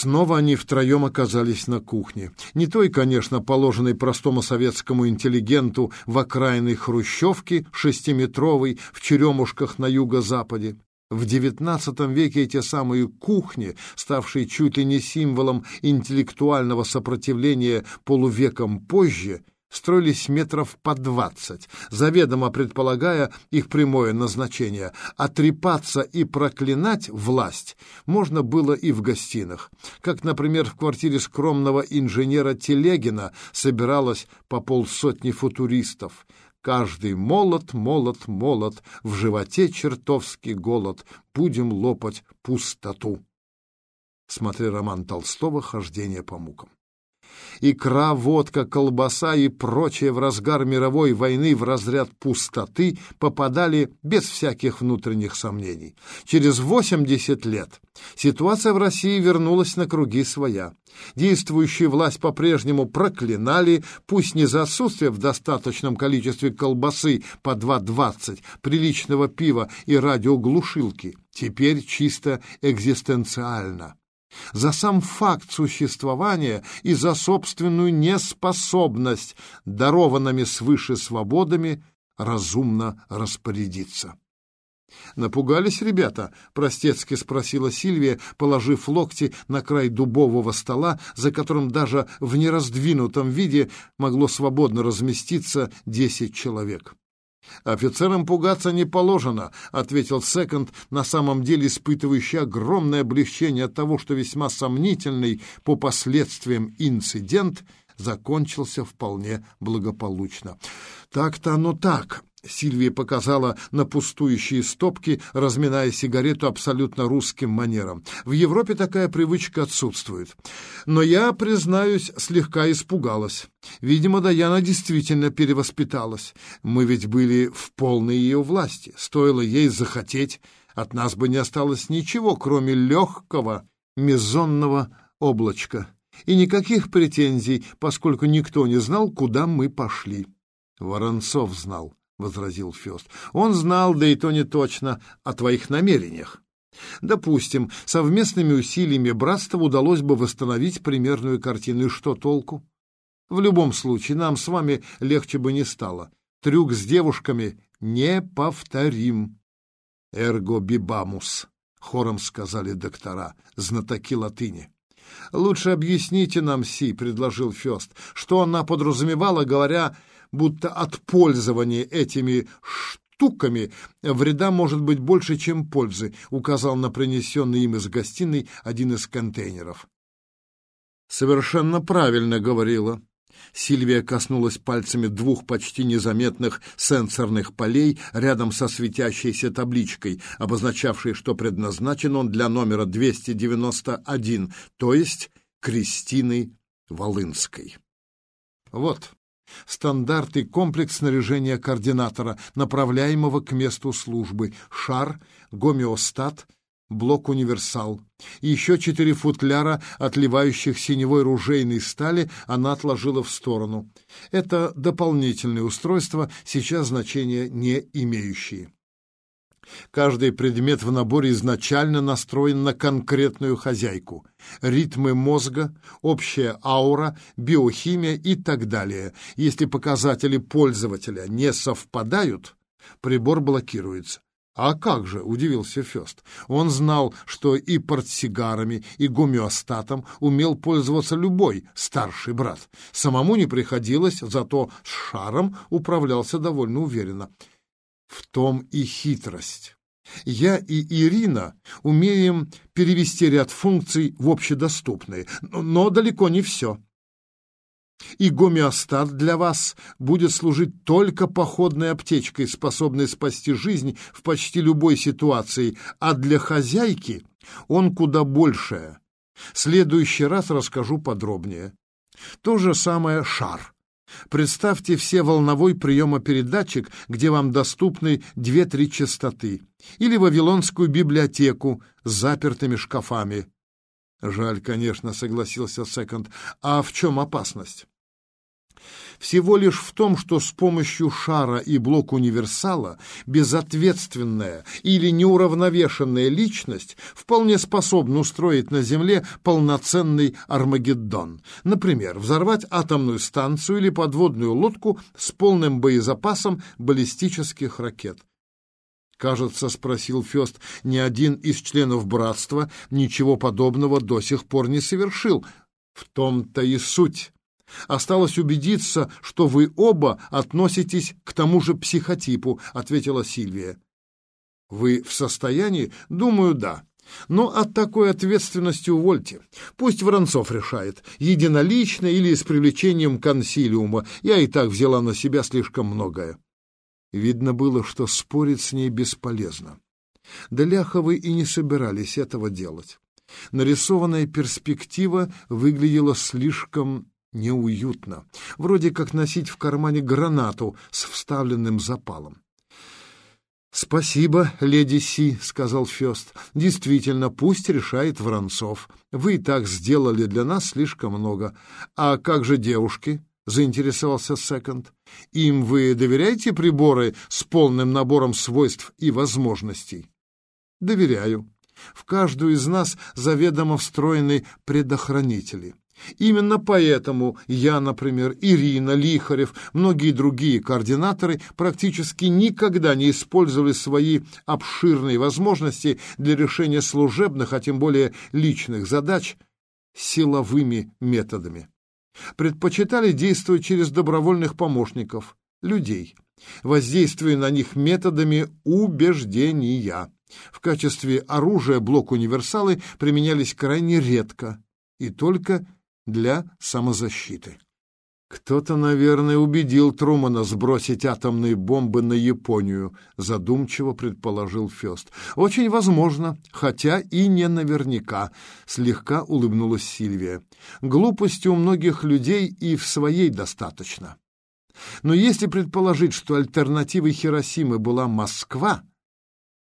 Снова они втроем оказались на кухне. Не той, конечно, положенной простому советскому интеллигенту в окраинной хрущевке, шестиметровой, в черемушках на юго-западе. В XIX веке эти самые кухни, ставшие чуть ли не символом интеллектуального сопротивления полувеком позже, строились метров по двадцать, заведомо предполагая их прямое назначение. Отрепаться и проклинать власть можно было и в гостинах, как, например, в квартире скромного инженера Телегина собиралось по полсотни футуристов. Каждый молот, молот, молот, в животе чертовский голод, будем лопать пустоту. Смотри роман Толстого «Хождение по мукам» икра, водка, колбаса и прочее в разгар мировой войны в разряд пустоты попадали без всяких внутренних сомнений. Через 80 лет ситуация в России вернулась на круги своя. Действующую власть по-прежнему проклинали, пусть не за отсутствие в достаточном количестве колбасы по 2,20, приличного пива и радиоглушилки, теперь чисто экзистенциально за сам факт существования и за собственную неспособность дарованными свыше свободами разумно распорядиться. «Напугались ребята?» — простецки спросила Сильвия, положив локти на край дубового стола, за которым даже в нераздвинутом виде могло свободно разместиться десять человек. «Офицерам пугаться не положено», — ответил Секонд, на самом деле испытывающий огромное облегчение от того, что весьма сомнительный по последствиям инцидент закончился вполне благополучно. «Так-то оно так», Сильвия показала на пустующие стопки, разминая сигарету абсолютно русским манером. В Европе такая привычка отсутствует. Но я, признаюсь, слегка испугалась. Видимо, Даяна действительно перевоспиталась. Мы ведь были в полной ее власти. Стоило ей захотеть, от нас бы не осталось ничего, кроме легкого мезонного облачка. И никаких претензий, поскольку никто не знал, куда мы пошли. Воронцов знал. — возразил Фест. «Он знал, да и то не точно, о твоих намерениях. Допустим, совместными усилиями братства удалось бы восстановить примерную картину. И что толку? В любом случае, нам с вами легче бы не стало. Трюк с девушками не повторим. «Эрго бибамус», — хором сказали доктора, знатоки латыни. «Лучше объясните нам, Си», — предложил Фест, — «что она подразумевала, говоря будто от пользования этими штуками вреда может быть больше, чем пользы, указал на принесенный им из гостиной один из контейнеров. Совершенно правильно говорила. Сильвия коснулась пальцами двух почти незаметных сенсорных полей рядом со светящейся табличкой, обозначавшей, что предназначен он для номера 291, то есть Кристины Волынской. Вот, Стандарт и комплекс снаряжения координатора, направляемого к месту службы, шар, гомеостат, блок-универсал. Еще четыре футляра, отливающих синевой ружейной стали, она отложила в сторону. Это дополнительные устройства, сейчас значения не имеющие. Каждый предмет в наборе изначально настроен на конкретную хозяйку. Ритмы мозга, общая аура, биохимия и так далее. Если показатели пользователя не совпадают, прибор блокируется. «А как же?» — удивился Фест. Он знал, что и портсигарами, и гомеостатом умел пользоваться любой старший брат. Самому не приходилось, зато с шаром управлялся довольно уверенно. В том и хитрость. Я и Ирина умеем перевести ряд функций в общедоступные, но далеко не все. И гомеостат для вас будет служить только походной аптечкой, способной спасти жизнь в почти любой ситуации, а для хозяйки он куда большее. Следующий раз расскажу подробнее. То же самое шар. Представьте все волновой приемопередатчик, где вам доступны две-три частоты, или Вавилонскую библиотеку с запертыми шкафами. Жаль, конечно, согласился Секонд. А в чем опасность? Всего лишь в том, что с помощью шара и блок-универсала безответственная или неуравновешенная личность вполне способна устроить на Земле полноценный Армагеддон. Например, взорвать атомную станцию или подводную лодку с полным боезапасом баллистических ракет. Кажется, спросил Фёст, ни один из членов братства ничего подобного до сих пор не совершил. В том-то и суть. Осталось убедиться, что вы оба относитесь к тому же психотипу, ответила Сильвия. Вы в состоянии? Думаю, да. Но от такой ответственности увольте. Пусть Воронцов решает, единолично или с привлечением консилиума. Я и так взяла на себя слишком многое. Видно было, что спорить с ней бесполезно. Да Ляховы и не собирались этого делать. Нарисованная перспектива выглядела слишком неуютно, вроде как носить в кармане гранату с вставленным запалом. «Спасибо, леди Си», — сказал Фёст. «Действительно, пусть решает Воронцов. Вы и так сделали для нас слишком много. А как же девушки?» — заинтересовался Секонд. «Им вы доверяете приборы с полным набором свойств и возможностей?» «Доверяю. В каждую из нас заведомо встроены предохранители. Именно поэтому я, например, Ирина, Лихарев, многие другие координаторы практически никогда не использовали свои обширные возможности для решения служебных, а тем более личных задач силовыми методами. Предпочитали действовать через добровольных помощников, людей, воздействуя на них методами убеждения. В качестве оружия блок-универсалы применялись крайне редко и только для самозащиты. Кто-то, наверное, убедил Трумана сбросить атомные бомбы на Японию, задумчиво предположил Фёст. Очень возможно, хотя и не наверняка, слегка улыбнулась Сильвия. Глупости у многих людей и в своей достаточно. Но если предположить, что альтернативой Хиросимы была Москва,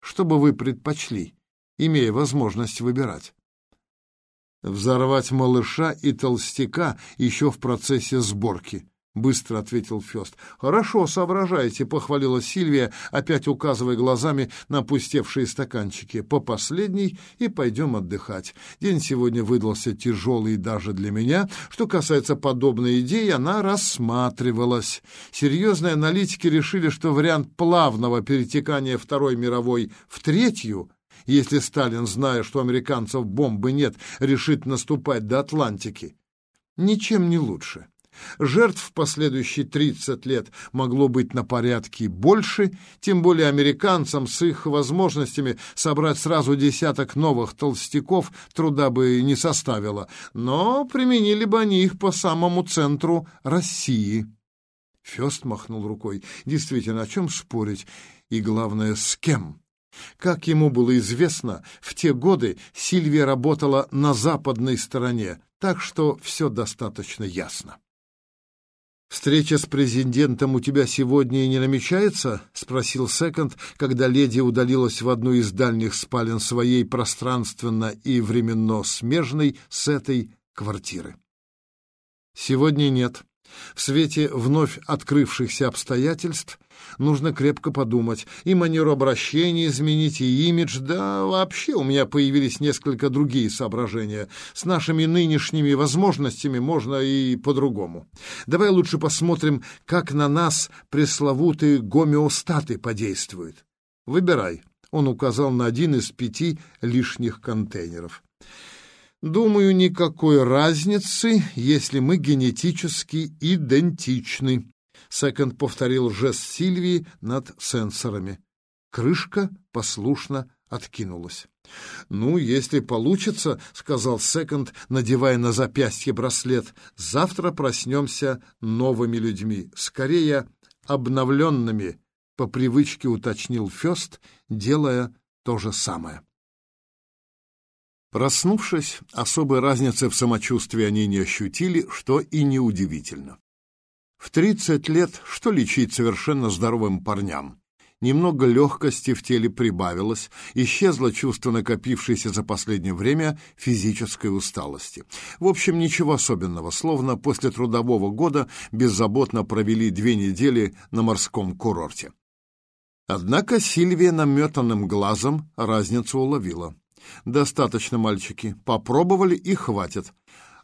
что бы вы предпочли, имея возможность выбирать? Взорвать малыша и толстяка еще в процессе сборки. — быстро ответил Фест. «Хорошо, соображаете», — похвалила Сильвия, опять указывая глазами на пустевшие стаканчики. «По последней и пойдем отдыхать. День сегодня выдался тяжелый даже для меня. Что касается подобной идеи, она рассматривалась. Серьезные аналитики решили, что вариант плавного перетекания Второй мировой в Третью — если Сталин, зная, что американцев бомбы нет, решит наступать до Атлантики. Ничем не лучше. Жертв в последующие 30 лет могло быть на порядке больше, тем более американцам с их возможностями собрать сразу десяток новых толстяков труда бы не составило, но применили бы они их по самому центру России. Фест махнул рукой. Действительно, о чем спорить? И главное, с кем? Как ему было известно, в те годы Сильвия работала на западной стороне, так что все достаточно ясно. «Встреча с президентом у тебя сегодня не намечается?» — спросил Секонд, когда леди удалилась в одну из дальних спален своей пространственно и временно смежной с этой квартиры. «Сегодня нет», в свете вновь открывшихся обстоятельств нужно крепко подумать, и манеру обращения изменить, и имидж, да вообще у меня появились несколько другие соображения. С нашими нынешними возможностями можно и по-другому. Давай лучше посмотрим, как на нас пресловутые гомеостаты подействуют. Выбирай. Он указал на один из пяти лишних контейнеров. Думаю, никакой разницы, если мы генетически идентичны. Секонд повторил жест Сильвии над сенсорами. Крышка послушно откинулась. «Ну, если получится, — сказал Секонд, надевая на запястье браслет, — завтра проснемся новыми людьми, скорее обновленными», — по привычке уточнил Фест, делая то же самое. Проснувшись, особой разницы в самочувствии они не ощутили, что и неудивительно. В 30 лет что лечить совершенно здоровым парням? Немного легкости в теле прибавилось, исчезло чувство накопившейся за последнее время физической усталости. В общем, ничего особенного, словно после трудового года беззаботно провели две недели на морском курорте. Однако Сильвия наметанным глазом разницу уловила. «Достаточно, мальчики, попробовали и хватит.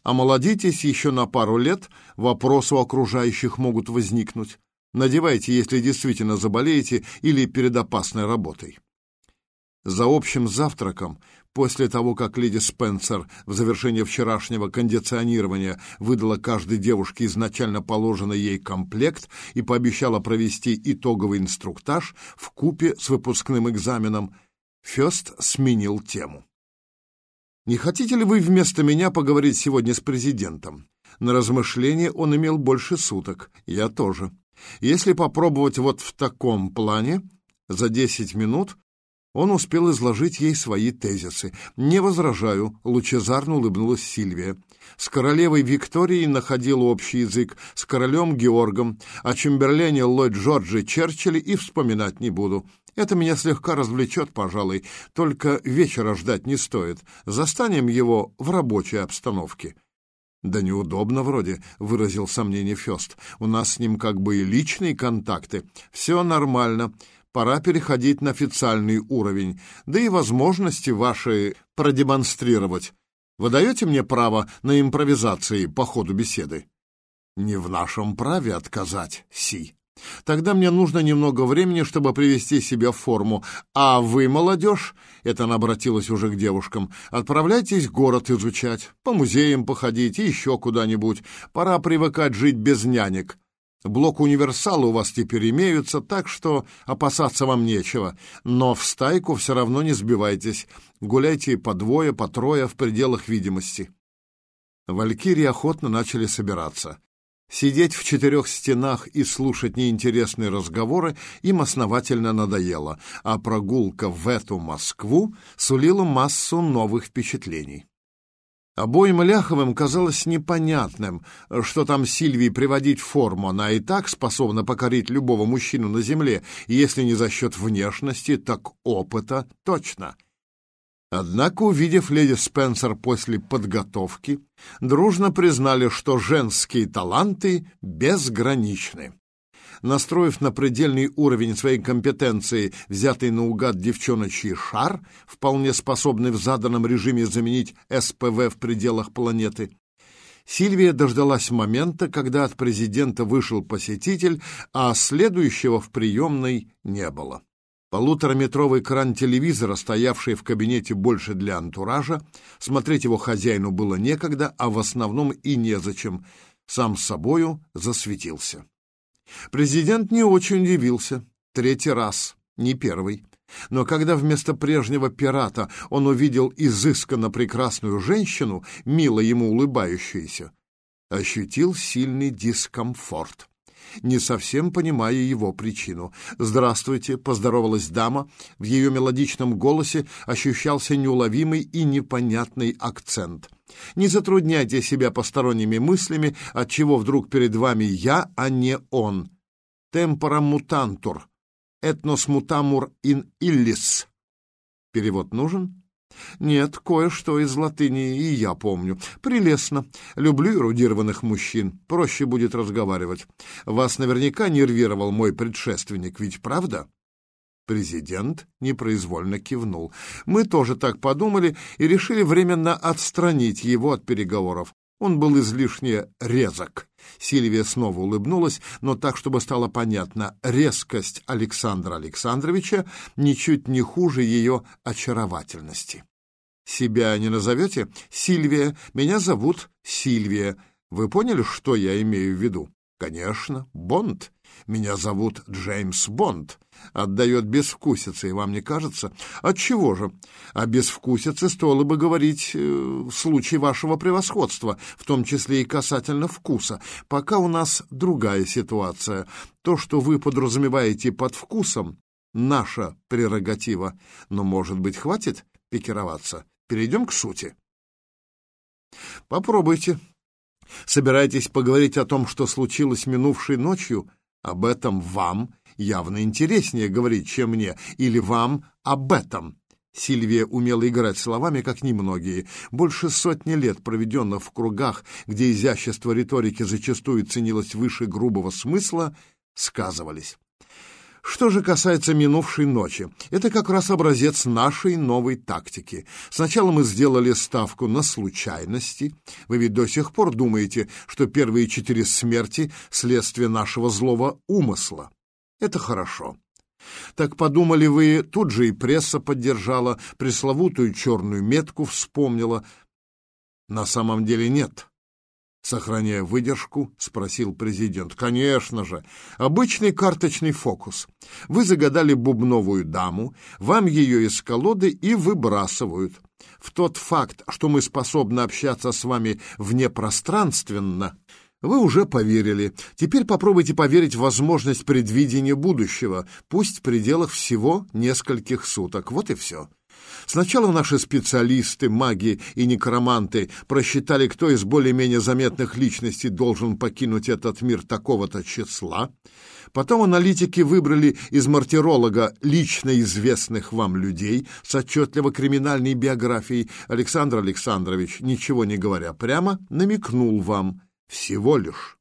Омолодитесь еще на пару лет, вопросы у окружающих могут возникнуть. Надевайте, если действительно заболеете или перед опасной работой. За общим завтраком, после того, как леди Спенсер в завершение вчерашнего кондиционирования выдала каждой девушке изначально положенный ей комплект и пообещала провести итоговый инструктаж в купе с выпускным экзаменом, Фёст сменил тему. «Не хотите ли вы вместо меня поговорить сегодня с президентом?» На размышление он имел больше суток, я тоже. Если попробовать вот в таком плане, за десять минут он успел изложить ей свои тезисы. «Не возражаю», — лучезарно улыбнулась Сильвия. С королевой Викторией находил общий язык, с королем Георгом, о Чемберлене Ллойд Джорджи Черчилле и вспоминать не буду. Это меня слегка развлечет, пожалуй, только вечера ждать не стоит. Застанем его в рабочей обстановке. «Да неудобно вроде», — выразил сомнение Фёст. «У нас с ним как бы и личные контакты. Все нормально. Пора переходить на официальный уровень. Да и возможности ваши продемонстрировать. Вы даете мне право на импровизации по ходу беседы?» «Не в нашем праве отказать, Си», Тогда мне нужно немного времени, чтобы привести себя в форму. А вы, молодежь, это она обратилась уже к девушкам, отправляйтесь город изучать, по музеям походить и еще куда-нибудь. Пора привыкать жить без нянек. Блок универсала у вас теперь имеются, так что опасаться вам нечего. Но в стайку все равно не сбивайтесь. Гуляйте по двое, по трое в пределах видимости. Валькирии охотно начали собираться. Сидеть в четырех стенах и слушать неинтересные разговоры им основательно надоело, а прогулка в эту Москву сулила массу новых впечатлений. Обоим Ляховым казалось непонятным, что там Сильвии приводить в форму. Она и так способна покорить любого мужчину на земле, если не за счет внешности, так опыта точно — Однако, увидев леди Спенсер после подготовки, дружно признали, что женские таланты безграничны. Настроив на предельный уровень своей компетенции взятый наугад девчоночий шар, вполне способный в заданном режиме заменить СПВ в пределах планеты, Сильвия дождалась момента, когда от президента вышел посетитель, а следующего в приемной не было. Полутораметровый экран телевизора, стоявший в кабинете больше для антуража, смотреть его хозяину было некогда, а в основном и незачем, сам собою засветился. Президент не очень удивился. Третий раз, не первый. Но когда вместо прежнего пирата он увидел изысканно прекрасную женщину, мило ему улыбающуюся, ощутил сильный дискомфорт не совсем понимая его причину. «Здравствуйте», — поздоровалась дама. В ее мелодичном голосе ощущался неуловимый и непонятный акцент. «Не затрудняйте себя посторонними мыслями, отчего вдруг перед вами я, а не он. Темпора мутантур, этнос мутамур ин иллис». Перевод нужен? Нет, кое-что из латыни и я помню. Прелестно. Люблю эрудированных мужчин. Проще будет разговаривать. Вас наверняка нервировал мой предшественник, ведь правда? Президент непроизвольно кивнул. Мы тоже так подумали и решили временно отстранить его от переговоров. Он был излишне резок. Сильвия снова улыбнулась, но так, чтобы стало понятно, резкость Александра Александровича ничуть не хуже ее очаровательности. «Себя не назовете? Сильвия. Меня зовут Сильвия. Вы поняли, что я имею в виду?» «Конечно. Бонд. Меня зовут Джеймс Бонд. Отдает безвкусицей, вам не кажется? Отчего же? О безвкусице стоило бы говорить э, в случае вашего превосходства, в том числе и касательно вкуса. Пока у нас другая ситуация. То, что вы подразумеваете под вкусом, наша прерогатива. Но, может быть, хватит пикироваться? Перейдем к сути. Попробуйте. Собираетесь поговорить о том, что случилось минувшей ночью? Об этом вам явно интереснее говорить, чем мне, или вам об этом. Сильвия умела играть словами, как немногие. Больше сотни лет, проведенных в кругах, где изящество риторики зачастую ценилось выше грубого смысла, сказывались. Что же касается минувшей ночи, это как раз образец нашей новой тактики. Сначала мы сделали ставку на случайности. Вы ведь до сих пор думаете, что первые четыре смерти — следствие нашего злого умысла. Это хорошо. Так подумали вы, тут же и пресса поддержала, пресловутую черную метку вспомнила. На самом деле нет. Сохраняя выдержку, спросил президент. Конечно же, обычный карточный фокус. Вы загадали бубновую даму, вам ее из колоды и выбрасывают. В тот факт, что мы способны общаться с вами внепространственно, вы уже поверили. Теперь попробуйте поверить в возможность предвидения будущего, пусть в пределах всего нескольких суток. Вот и все. Сначала наши специалисты, маги и некроманты просчитали, кто из более-менее заметных личностей должен покинуть этот мир такого-то числа. Потом аналитики выбрали из мартиролога лично известных вам людей с отчетливо криминальной биографией. Александр Александрович, ничего не говоря прямо, намекнул вам – всего лишь.